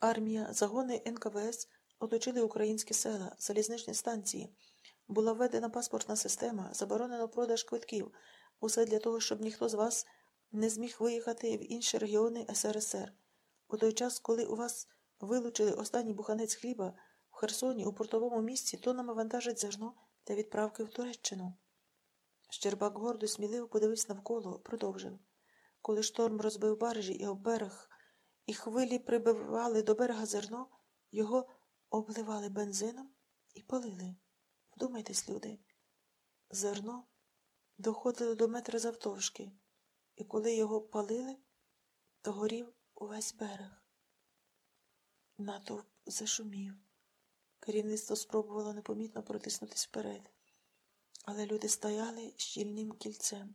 Армія, загони НКВС оточили українські села, залізничні станції. Була введена паспортна система, заборонено продаж квитків. Усе для того, щоб ніхто з вас не зміг виїхати в інші регіони СРСР. У той час, коли у вас вилучили останній буханець хліба, в Херсоні, у портовому місці, тонами вантажать зерно та відправки в Туреччину. Щербак гордо сміливо подивився навколо, продовжив. Коли шторм розбив баржі і об берег, і хвилі прибивали до берега зерно, його обливали бензином і палили. Вдумайтесь, люди. Зерно доходило до метра завтовшки, і коли його палили, то горів увесь берег. Натовп зашумів. Керівництво спробувало непомітно протиснутись вперед, але люди стояли щільним кільцем.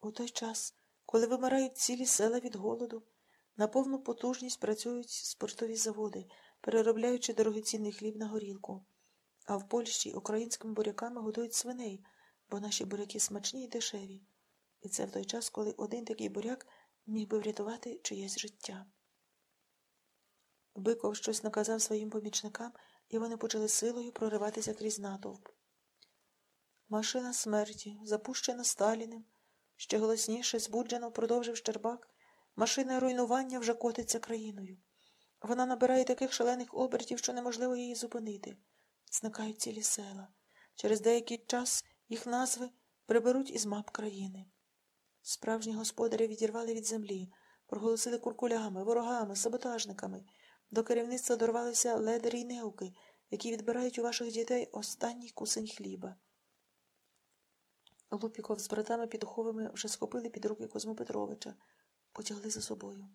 У той час, коли вимирають цілі села від голоду, на повну потужність працюють спортові заводи, переробляючи дорогоцінний хліб на горілку. А в Польщі українськими буряками годують свиней, бо наші буряки смачні й дешеві. І це в той час, коли один такий буряк міг би врятувати чиєсь життя. Биков щось наказав своїм помічникам, і вони почали силою прориватися крізь натовп. Машина смерті, запущена Сталіним, ще голосніше, збуджено продовжив Щербак. Машина руйнування вже котиться країною. Вона набирає таких шалених обертів, що неможливо її зупинити. Зникають цілі села. Через деякий час їх назви приберуть із мап країни. Справжні господарі відірвали від землі, проголосили куркулями, ворогами, саботажниками. До керівництва дорвалися ледері й неуки, які відбирають у ваших дітей останній кусень хліба. Лупіков з братами Підуховими вже схопили під руки Козьму Петровича, потягли за собою.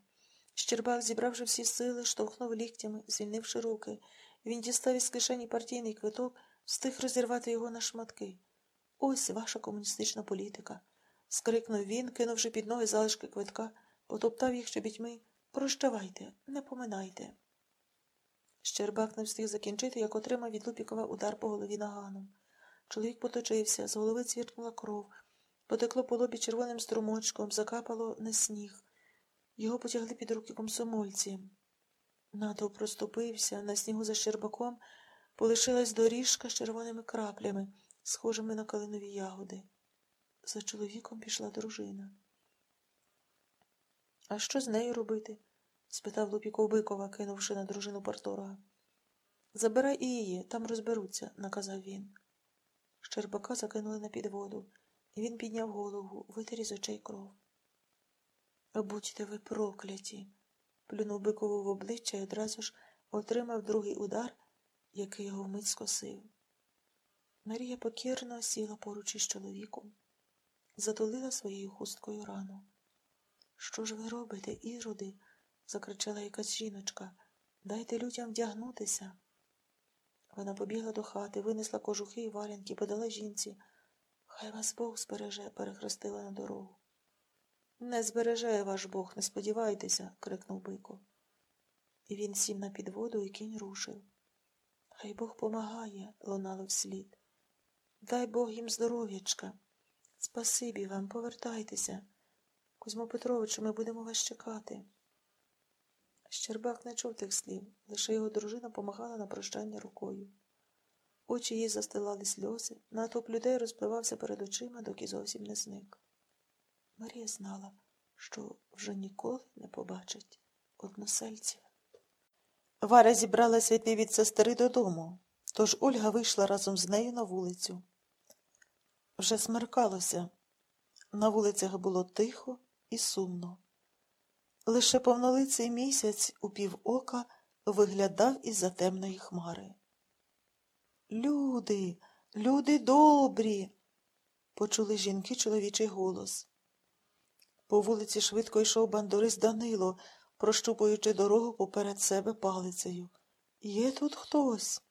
Щербак, зібравши всі сили, штовхнув ліктями, звільнивши руки. Він дістав із кишені партійний квиток, встиг розірвати його на шматки. Ось ваша комуністична політика. скрикнув він, кинувши під ноги залишки квитка, потоптав їх чобітьми. Прощавайте, не поминайте. Щербак не встиг закінчити, як отримав від Лупікова удар по голові наганом. Чоловік поточився, з голови цвіркнула кров, потекло по лобі червоним струмочком, закапало на сніг. Його потягли під руки комсомольці. Натовп проступився, на снігу за Щербаком полишилась доріжка з червоними краплями, схожими на калинові ягоди. За чоловіком пішла дружина. А що з нею робити? спитав Лупіков Бикова, кинувши на дружину парторга. Забирай і її, там розберуться, наказав він. Щербака закинули на підводу, і він підняв голову, витер із очей кров. Будьте ви прокляті, плюнув бикову в обличчя і одразу ж отримав другий удар, який його вмить скосив. Марія покірно сіла поруч із чоловіком, затулила своєю хусткою рану. Що ж ви робите, іроди? закричала якась жіночка. Дайте людям вдягнутися. Вона побігла до хати, винесла кожухи і варянки, подала жінці. Хай вас Бог збереже, перехрестила на дорогу. Не збереже ваш Бог, не сподівайтеся, крикнув Бико. І він сів на підводу, і кінь рушив. Хай Бог помагає, лунало вслід. Дай Бог їм здоров'ячка. Спасибі вам, повертайтеся. Кузьмо Петровичу, ми будемо вас чекати. Щербак не чув тих слів, лише його дружина помагала на прощання рукою. Очі її застилали сльози, натовп людей розпливався перед очима, доки зовсім не зник. Марія знала, що вже ніколи не побачить односельців. Варя зібралася йти від сестри додому, тож Ольга вийшла разом з нею на вулицю. Вже смеркалося. На вулицях було тихо і сумно. Лише повнолиций місяць у півока виглядав із за темної хмари. Люди, люди добрі, почули жінки чоловічий голос. По вулиці швидко йшов бандурист Данило, прощупуючи дорогу поперед себе палицею. Є тут хтось?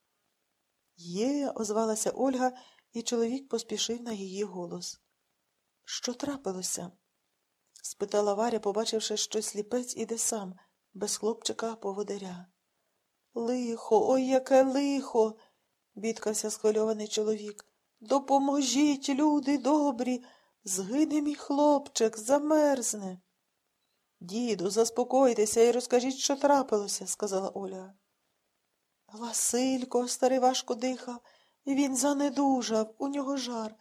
Є, озвалася Ольга, і чоловік поспішив на її голос. Що трапилося? спитала Варя, побачивши, що сліпець іде сам, без хлопчика поводиря. Лихо, ой, яке лихо, бідкався схвильований чоловік. Допоможіть, люди добрі, згине мій хлопчик, замерзне. Діду, заспокойтеся і розкажіть, що трапилося, сказала Оля. Василько, старий важко дихав, він занедужав, у нього жар.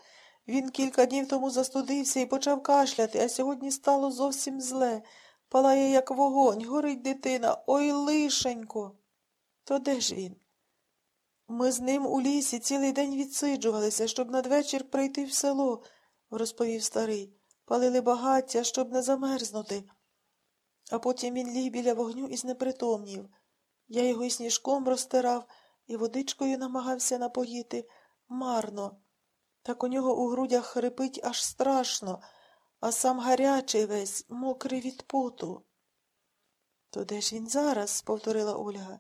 Він кілька днів тому застудився і почав кашляти, а сьогодні стало зовсім зле. Палає, як вогонь, горить дитина. Ой, лишенько. То де ж він? Ми з ним у лісі цілий день відсиджувалися, щоб надвечір прийти в село, розповів старий. Палили багаття, щоб не замерзнути. А потім він ліг біля вогню і знепритомнів. Я його і сніжком розтирав і водичкою намагався напоїти. Марно. Так у нього у грудях хрипить аж страшно, а сам гарячий весь, мокрий від поту. То де ж він зараз? повторила Ольга.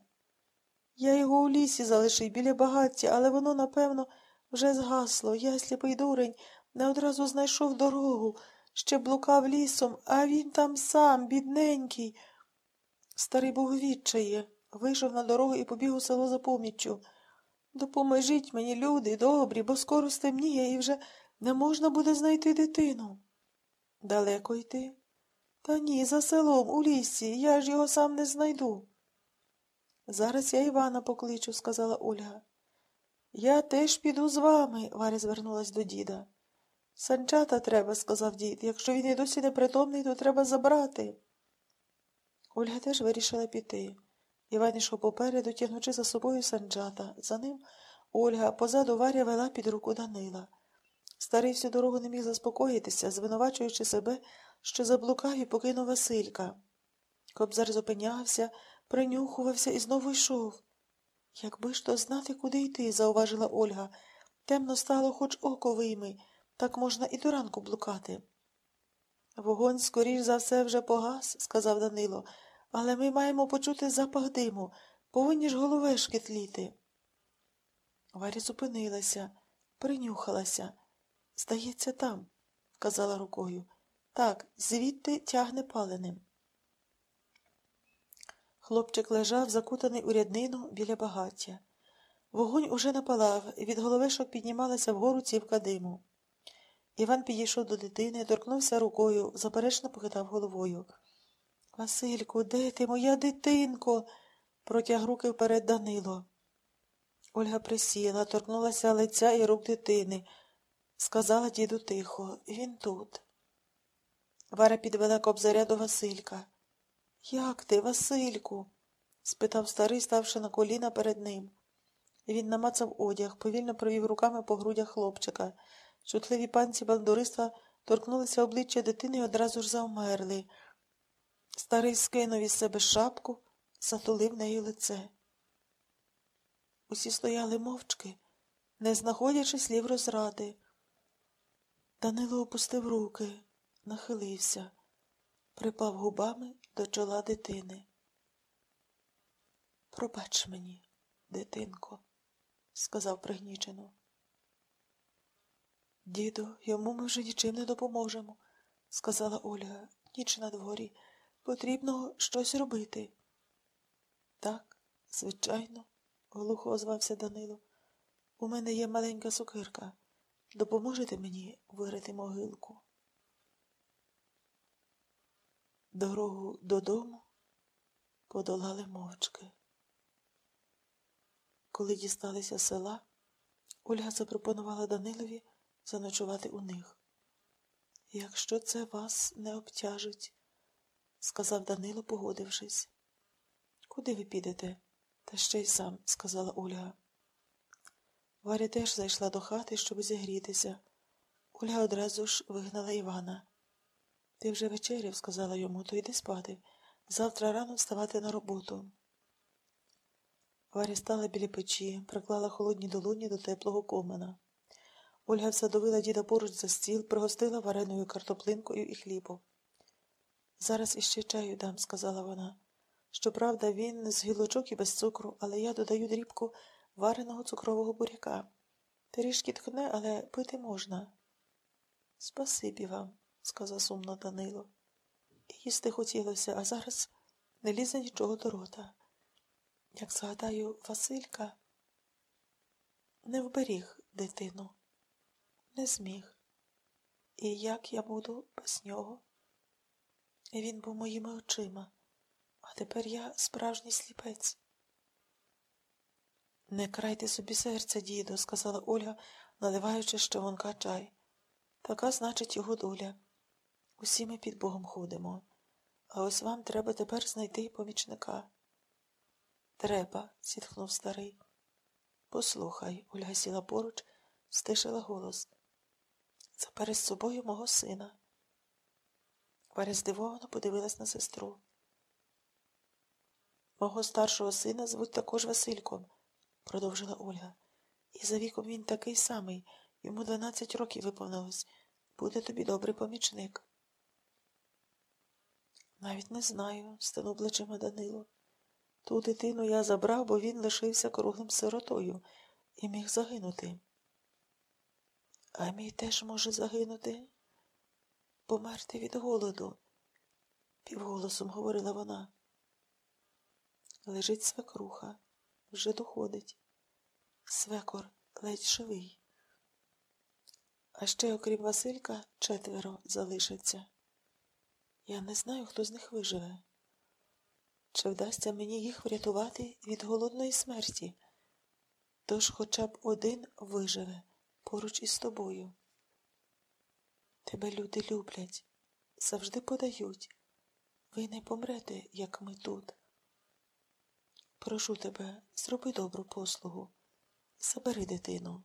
Я його у лісі залишив біля багаття, але воно, напевно, вже згасло. Я, сліпий дурень, не одразу знайшов дорогу, ще блукав лісом, а він там сам, бідненький. Старий був у відчаї, вийшов на дорогу і побіг у село за поміччю. Допоможіть мені, люди, добрі, бо скоро стемніє і вже не можна буде знайти дитину. Далеко йти? Та ні, за селом, у лісі, я ж його сам не знайду. Зараз я Івана покличу, сказала Ольга. Я теж піду з вами, Варя звернулась до діда. Санчата треба, сказав дід. Якщо він і досі непритомний, то треба забрати. Ольга теж вирішила піти. Іван ішов попереду, тягнучи за собою санджата. За ним Ольга позаду Варя вела під руку Данила. Старий всю дорогу не міг заспокоїтися, звинувачуючи себе, що заблукав і покинув Василька. Кобзар зупинявся, принюхувався і знову йшов. Якби ж то знати, куди йти, зауважила Ольга. Темно стало, хоч око вийми, так можна і до ранку блукати. Вогонь, скоріш за все, вже погас, сказав Данило, але ми маємо почути запах диму, повинні ж головешки тліти. Варя зупинилася, принюхалася. Здається, там, вказала рукою. Так, звідти тягне паленим. Хлопчик лежав, закутаний у ряднину біля багаття. Вогонь уже напалав, від головешок піднімалася вгору цівка диму. Іван підійшов до дитини, торкнувся рукою, заперечно похитав головою. Васильку, де ти, моя дитинко? протяг руки вперед Данило. Ольга присіла, торкнулася лиця і рук дитини. Сказала діду тихо, він тут. Варя підвела кобзаря до Василька. Як ти, Васильку? спитав старий, ставши на коліна перед ним. Він намацав одяг, повільно провів руками по грудях хлопчика. Чутливі панці бандуриста торкнулися обличчя дитини і одразу ж завмерли. Старий скинув із себе шапку, затулив нею лице. Усі стояли мовчки, не знаходячи слів розради. Данило опустив руки, нахилився, припав губами до чола дитини. Пробач мені, дитинко, сказав пригнічено. Діду, йому ми вже нічим не допоможемо, сказала Ольга. Ніч на дворі. Потрібно щось робити. Так, звичайно, глухо озвався Данило. У мене є маленька сокирка. Допоможете мені вирити могилку? Дорогу додому подолали мовчки. Коли дісталися села, Ольга запропонувала Данилові заночувати у них. Якщо це вас не обтяжить, сказав Данило, погодившись. Куди ви підете? Та ще й сам, сказала Ольга. Варя теж зайшла до хати, щоб зігрітися. Ольга одразу ж вигнала Івана. Ти вже вечеряв, сказала йому, то йди спати. Завтра рано вставати на роботу. Варя стала біля печі, приклала холодні долоні до теплого комина. Ольга всадовила діда поруч за стіл, пригостила вареною картоплинкою і хлібом. Зараз іще чаю дам, сказала вона. Щоправда, він з гілочок і без цукру, але я додаю дрібку вареного цукрового буряка. Трішки тхне, але пити можна. Спасибі вам, сказав сумно Данило. Їсти хотілося, а зараз не лізе нічого до рота. Як згадаю, Василька не вберіг дитину, не зміг. І як я буду без нього? Він був моїми очима, а тепер я справжній сліпець. Не крайте собі серця, діду, сказала Ольга, наливаючи ще вонка чай. Така, значить, його доля. Усі ми під Богом ходимо, а ось вам треба тепер знайти помічника. Треба, зітхнув старий. Послухай, Ольга сіла поруч, стишила голос. Забери з собою мого сина. Варя здивовано подивилась на сестру. Мого старшого сина звуть також Васильком, продовжила Ольга. І за віком він такий самий, йому дванадцять років виповнилось. Буде тобі добрий помічник. Навіть не знаю, стенув плечима Данило. Ту дитину я забрав, бо він лишився круглим сиротою і міг загинути. А мій теж може загинути, померти від голоду, півголосом говорила вона. Лежить свекруха, вже доходить. Свекор ледь живий. А ще, окрім Василька, четверо залишиться. Я не знаю, хто з них виживе. Чи вдасться мені їх врятувати від голодної смерті? Тож хоча б один виживе поруч із тобою. Тебе люди люблять, завжди подають. Ви не помрете, як ми тут. Прошу тебе, зроби добру послугу, забери дитину.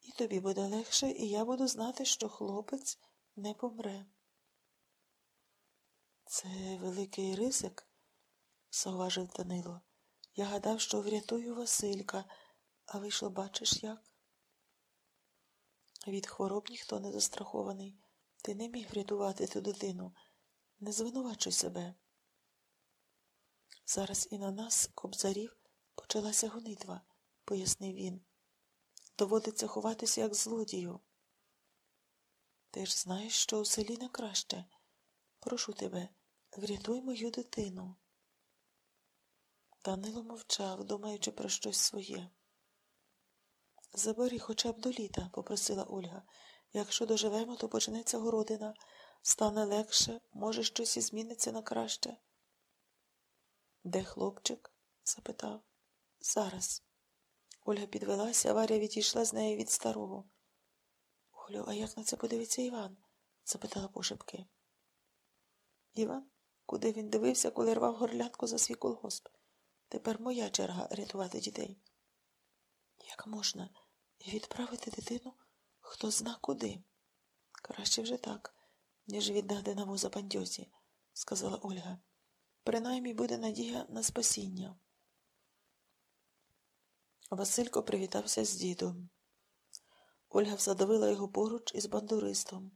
І тобі буде легше, і я буду знати, що хлопець не помре. Це великий ризик, зауважив Данило. Я гадав, що врятую Василька, а вийшло, бачиш, як? Від хвороб ніхто не застрахований. Ти не міг врятувати ту дитину. Не звинувачуй себе. Зараз і на нас, кобзарів, почалася гонитва, пояснив він. Доводиться ховатися, як злодію. Ти ж знаєш, що у селі не краще. Прошу тебе, врятуй мою дитину. Данило мовчав, думаючи про щось своє. Забери хоча б до літа, попросила Ольга. Якщо доживемо, то почнеться городина, стане легше, може, щось і зміниться на краще. Де хлопчик? запитав. Зараз. Ольга підвелася, Варя відійшла з нею від старого. Олю, а як на це подивиться Іван? запитала пошепки. Іван? Куди він дивився, коли рвав горлянку за свій колгосп? Тепер моя черга рятувати дітей. Як можна відправити дитину хто зна куди? Краще вже так, ніж віддати на воза пандьосі, сказала Ольга. Принаймні буде надія на спасіння. Василько привітався з дідом. Ольга всадовила його поруч із бандуристом.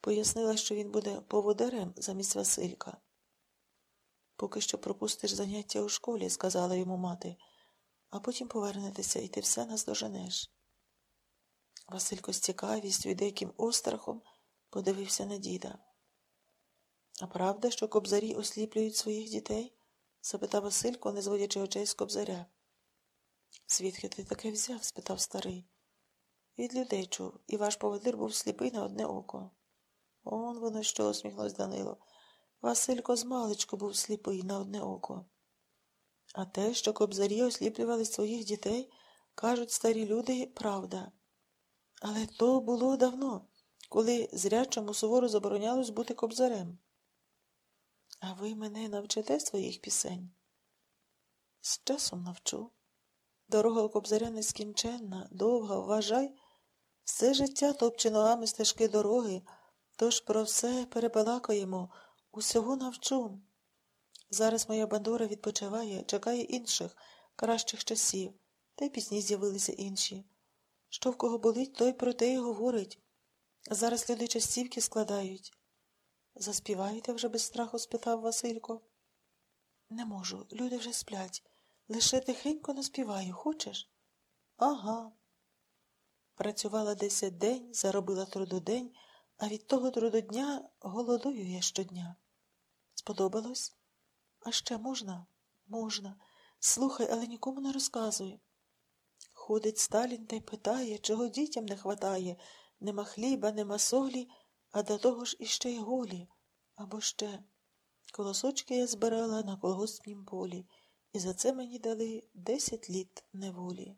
Пояснила, що він буде поводарем замість Василька. Поки що пропустиш заняття у школі, сказала йому мати, а потім повернетеся і ти все наздоженеш. Василько з цікавістю і деяким острахом подивився на діда. А правда, що кобзарі осліплюють своїх дітей? запитав Василько, не зводячи очей з кобзаря. Звідки ти таке взяв? спитав старий. Від людей чув, і ваш поводир був сліпий на одне око. Он воно що, усміхнувся Данило. Василько з маличку був сліпий на одне око. А те, що кобзарі осліплювали своїх дітей, кажуть старі люди, правда. Але то було давно, коли зрячому суворо заборонялось бути кобзарем. А ви мене навчите своїх пісень? З часом навчу. Дорога у кобзаря нескінченна, довга, вважай, все життя топче ногами стежки дороги, тож про все перебалакаємо, усього навчу. Зараз моя бандура відпочиває, чекає інших, кращих часів, та й пізні з'явилися інші. Що в кого болить, той про те й говорить. Зараз люди частівки складають. Заспіваєте вже без страху? спитав Василько. Не можу, люди вже сплять. Лише тихенько наспіваю, хочеш? Ага. Працювала десять день, заробила трудодень, а від того трудодня голодую я щодня. Сподобалось? А ще можна? Можна. Слухай, але нікому не розказуй. Ходить Сталін та й питає, чого дітям не хватає. Нема хліба, нема солі, а до того ж іще й голі. Або ще колосочки я збирала на колгоспнім полі, і за це мені дали десять літ неволі.